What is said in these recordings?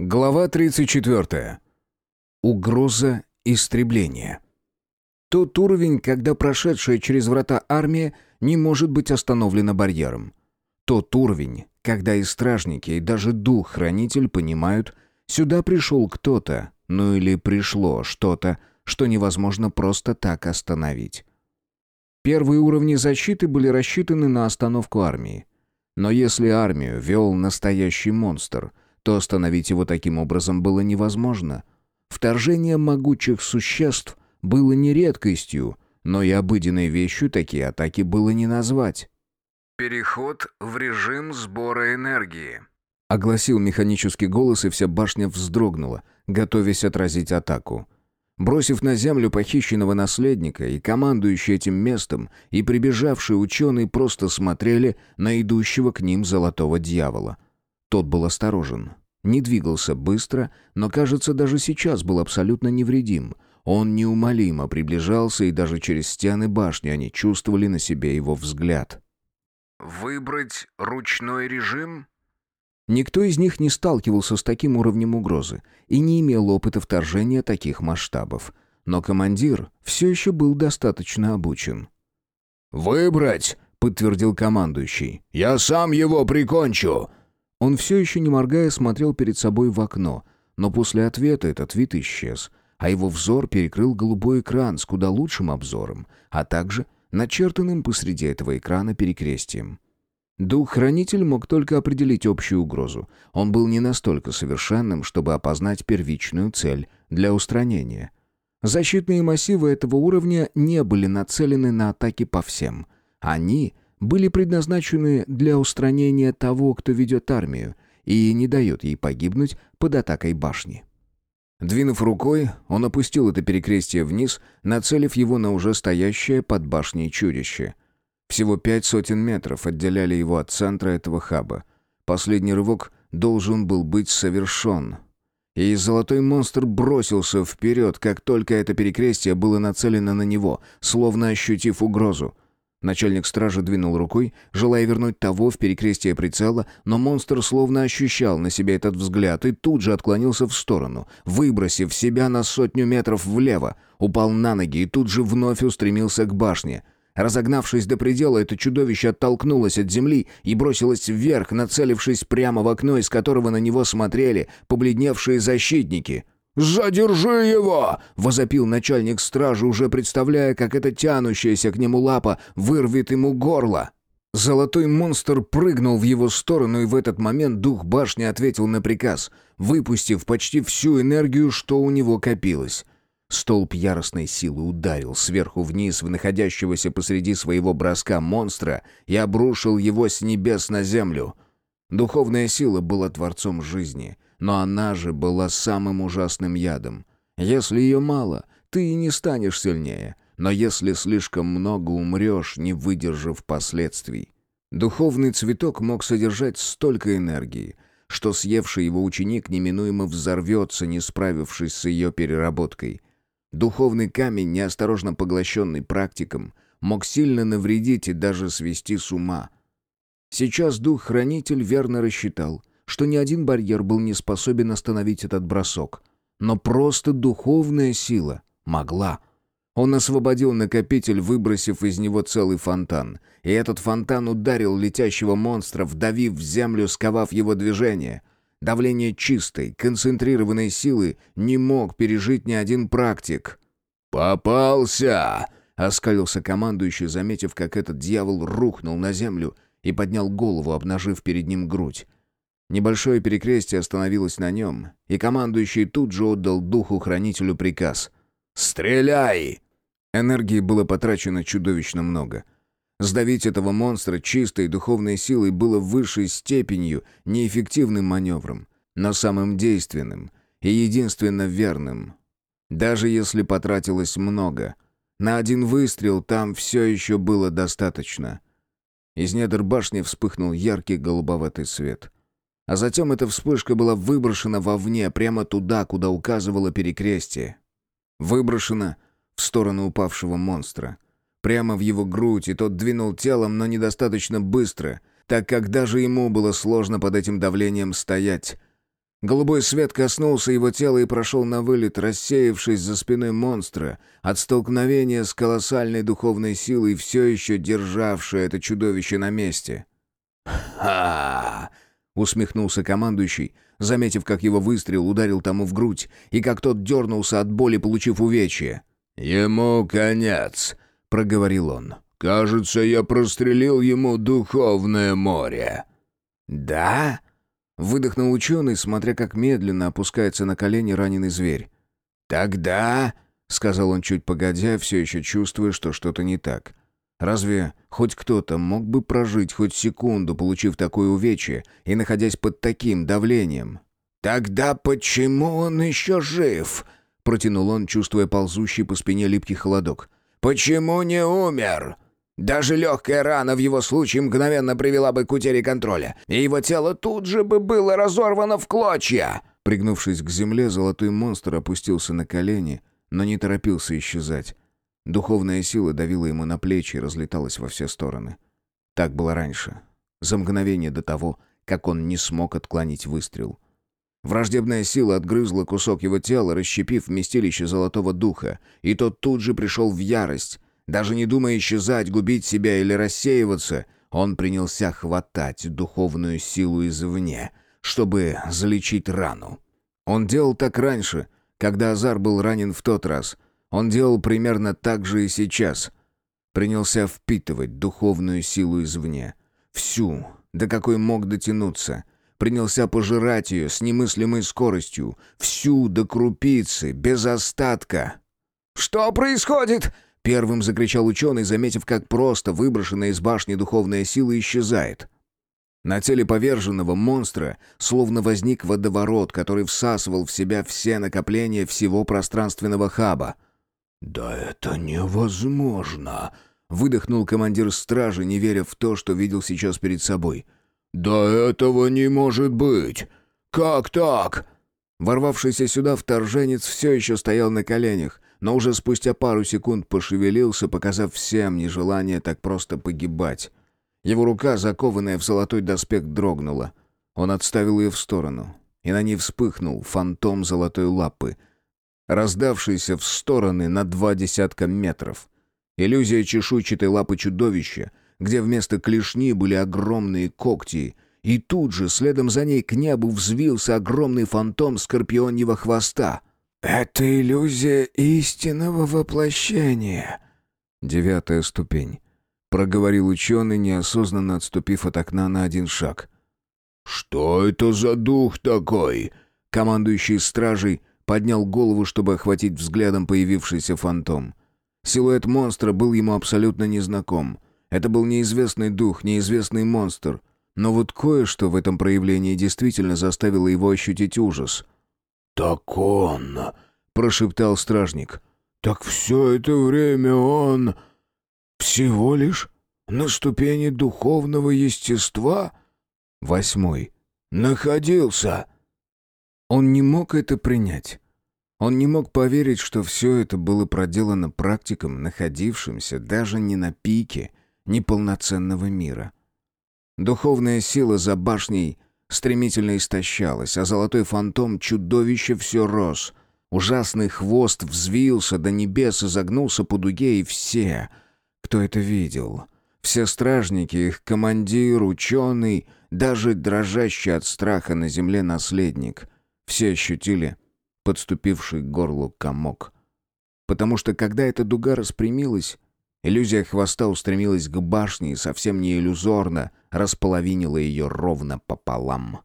Глава 34. Угроза истребления. Тот уровень, когда прошедшая через врата армия не может быть остановлена барьером. Тот уровень, когда и стражники, и даже дух-хранитель понимают, сюда пришел кто-то, ну или пришло что-то, что невозможно просто так остановить. Первые уровни защиты были рассчитаны на остановку армии. Но если армию вел настоящий монстр – то остановить его таким образом было невозможно. Вторжение могучих существ было не редкостью, но и обыденной вещью такие атаки было не назвать. «Переход в режим сбора энергии», — огласил механический голос, и вся башня вздрогнула, готовясь отразить атаку. Бросив на землю похищенного наследника и командующий этим местом, и прибежавшие ученые просто смотрели на идущего к ним золотого дьявола — тот был осторожен. Не двигался быстро, но, кажется, даже сейчас был абсолютно невредим. Он неумолимо приближался, и даже через стены башни они чувствовали на себе его взгляд. «Выбрать ручной режим?» Никто из них не сталкивался с таким уровнем угрозы и не имел опыта вторжения таких масштабов. Но командир все еще был достаточно обучен. «Выбрать!» — подтвердил командующий. «Я сам его прикончу!» Он все еще не моргая смотрел перед собой в окно, но после ответа этот вид исчез, а его взор перекрыл голубой экран с куда лучшим обзором, а также начертанным посреди этого экрана перекрестием. Дух-хранитель мог только определить общую угрозу. Он был не настолько совершенным, чтобы опознать первичную цель для устранения. Защитные массивы этого уровня не были нацелены на атаки по всем. Они были предназначены для устранения того, кто ведет армию, и не дает ей погибнуть под атакой башни. Двинув рукой, он опустил это перекрестие вниз, нацелив его на уже стоящее под башней чудище. Всего пять сотен метров отделяли его от центра этого хаба. Последний рывок должен был быть совершен. И золотой монстр бросился вперед, как только это перекрестие было нацелено на него, словно ощутив угрозу — Начальник стражи двинул рукой, желая вернуть того в перекрестие прицела, но монстр словно ощущал на себе этот взгляд и тут же отклонился в сторону, выбросив себя на сотню метров влево, упал на ноги и тут же вновь устремился к башне. Разогнавшись до предела, это чудовище оттолкнулось от земли и бросилось вверх, нацелившись прямо в окно, из которого на него смотрели побледневшие защитники — «Задержи его!» — возопил начальник стражи, уже представляя, как эта тянущаяся к нему лапа вырвет ему горло. Золотой монстр прыгнул в его сторону, и в этот момент дух башни ответил на приказ, выпустив почти всю энергию, что у него копилось. Столб яростной силы ударил сверху вниз в находящегося посреди своего броска монстра и обрушил его с небес на землю. Духовная сила была творцом жизни — но она же была самым ужасным ядом. Если ее мало, ты и не станешь сильнее, но если слишком много умрешь, не выдержав последствий. Духовный цветок мог содержать столько энергии, что съевший его ученик неминуемо взорвется, не справившись с ее переработкой. Духовный камень, неосторожно поглощенный практиком, мог сильно навредить и даже свести с ума. Сейчас дух-хранитель верно рассчитал, что ни один барьер был не способен остановить этот бросок. Но просто духовная сила могла. Он освободил накопитель, выбросив из него целый фонтан. И этот фонтан ударил летящего монстра, вдавив в землю, сковав его движение. Давление чистой, концентрированной силы не мог пережить ни один практик. «Попался!» — оскалился командующий, заметив, как этот дьявол рухнул на землю и поднял голову, обнажив перед ним грудь. Небольшое перекрестие остановилось на нем, и командующий тут же отдал духу-хранителю приказ. «Стреляй!» Энергии было потрачено чудовищно много. Сдавить этого монстра чистой духовной силой было высшей степенью неэффективным маневром, но самым действенным и единственно верным. Даже если потратилось много, на один выстрел там все еще было достаточно. Из недр башни вспыхнул яркий голубоватый свет — а затем эта вспышка была выброшена вовне, прямо туда, куда указывало перекрестие. Выброшена в сторону упавшего монстра. Прямо в его грудь, и тот двинул телом, но недостаточно быстро, так как даже ему было сложно под этим давлением стоять. Голубой свет коснулся его тела и прошел на вылет, рассеявшись за спиной монстра, от столкновения с колоссальной духовной силой, все еще державшей это чудовище на месте. «Ха!» — усмехнулся командующий, заметив, как его выстрел ударил тому в грудь, и как тот дернулся от боли, получив увечье. «Ему конец», — проговорил он. «Кажется, я прострелил ему духовное море». «Да?» Выдохнул ученый, смотря как медленно опускается на колени раненый зверь. «Тогда...» — сказал он чуть погодя, все еще чувствуя, что что-то не так. «Разве хоть кто-то мог бы прожить хоть секунду, получив такое увечье и находясь под таким давлением?» «Тогда почему он еще жив?» — протянул он, чувствуя ползущий по спине липкий холодок. «Почему не умер?» Даже легкая рана в его случае мгновенно привела бы к утере контроля, и его тело тут же бы было разорвано в клочья. Пригнувшись к земле, золотой монстр опустился на колени, но не торопился исчезать. Духовная сила давила ему на плечи и разлеталась во все стороны. Так было раньше, за мгновение до того, как он не смог отклонить выстрел. Враждебная сила отгрызла кусок его тела, расщепив вместилище Золотого Духа, и тот тут же пришел в ярость, даже не думая исчезать, губить себя или рассеиваться, он принялся хватать духовную силу извне, чтобы залечить рану. Он делал так раньше, когда Азар был ранен в тот раз. Он делал примерно так же и сейчас. Принялся впитывать духовную силу извне. Всю, до какой мог дотянуться. Принялся пожирать ее с немыслимой скоростью. Всю до крупицы, без остатка. «Что происходит?» Первым закричал ученый, заметив, как просто выброшенная из башни духовная сила исчезает. На теле поверженного монстра словно возник водоворот, который всасывал в себя все накопления всего пространственного хаба. «Да это невозможно!» — выдохнул командир стражи, не веря в то, что видел сейчас перед собой. «Да этого не может быть! Как так?» Ворвавшийся сюда вторженец все еще стоял на коленях, но уже спустя пару секунд пошевелился, показав всем нежелание так просто погибать. Его рука, закованная в золотой доспех, дрогнула. Он отставил ее в сторону, и на ней вспыхнул фантом золотой лапы, раздавшийся в стороны на два десятка метров. Иллюзия чешуйчатой лапы чудовища, где вместо клешни были огромные когти, и тут же, следом за ней, к небу взвился огромный фантом скорпионьего хвоста — «Это иллюзия истинного воплощения». «Девятая ступень», — проговорил ученый, неосознанно отступив от окна на один шаг. «Что это за дух такой?» Командующий стражей поднял голову, чтобы охватить взглядом появившийся фантом. Силуэт монстра был ему абсолютно незнаком. Это был неизвестный дух, неизвестный монстр. Но вот кое-что в этом проявлении действительно заставило его ощутить ужас — «Так он...» — прошептал стражник. «Так все это время он... всего лишь на ступени духовного естества...» Восьмой. «Находился...» Он не мог это принять. Он не мог поверить, что все это было проделано практиком, находившимся даже не на пике неполноценного мира. Духовная сила за башней стремительно истощалась, а золотой фантом чудовище все рос. Ужасный хвост взвился до небес и загнулся по дуге, и все, кто это видел, все стражники, их командир, ученый, даже дрожащий от страха на земле наследник, все ощутили подступивший к горлу комок. Потому что когда эта дуга распрямилась, иллюзия хвоста устремилась к башне и совсем не иллюзорно располовинила ее ровно пополам.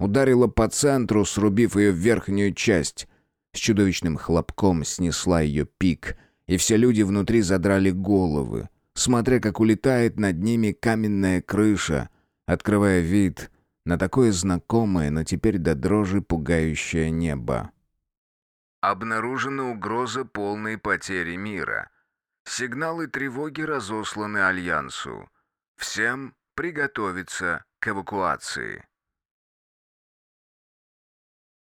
Ударила по центру, срубив ее верхнюю часть. С чудовищным хлопком снесла ее пик, и все люди внутри задрали головы, смотря как улетает над ними каменная крыша, открывая вид на такое знакомое, но теперь до дрожи пугающее небо. Обнаружена угроза полной потери мира. Сигналы тревоги разосланы Альянсу. Всем приготовиться к эвакуации.